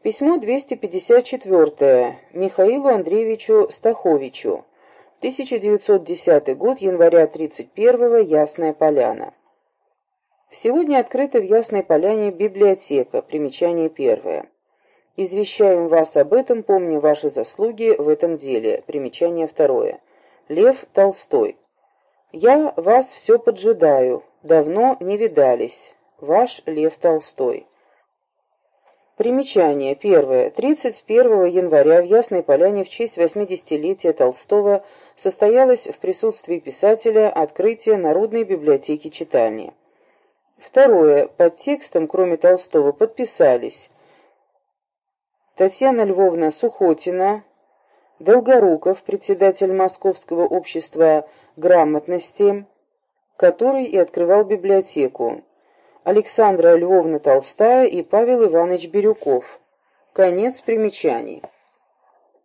Письмо 254 Михаилу Андреевичу Стаховичу. 1910 год, января 31 Ясная Поляна. Сегодня открыта в Ясной Поляне библиотека, примечание первое. Извещаем вас об этом, помня ваши заслуги в этом деле, примечание второе. Лев Толстой. Я вас все поджидаю, давно не видались. Ваш Лев Толстой. Примечание. Первое. 31 января в Ясной Поляне в честь 80-летия Толстого состоялось в присутствии писателя открытие Народной библиотеки читальни. Второе. Под текстом, кроме Толстого, подписались Татьяна Львовна Сухотина, Долгоруков, председатель Московского общества грамотности, который и открывал библиотеку, Александра Львовна Толстая и Павел Иванович Бирюков. Конец примечаний.